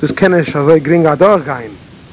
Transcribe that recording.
das kenne ich so geringer durchgehen.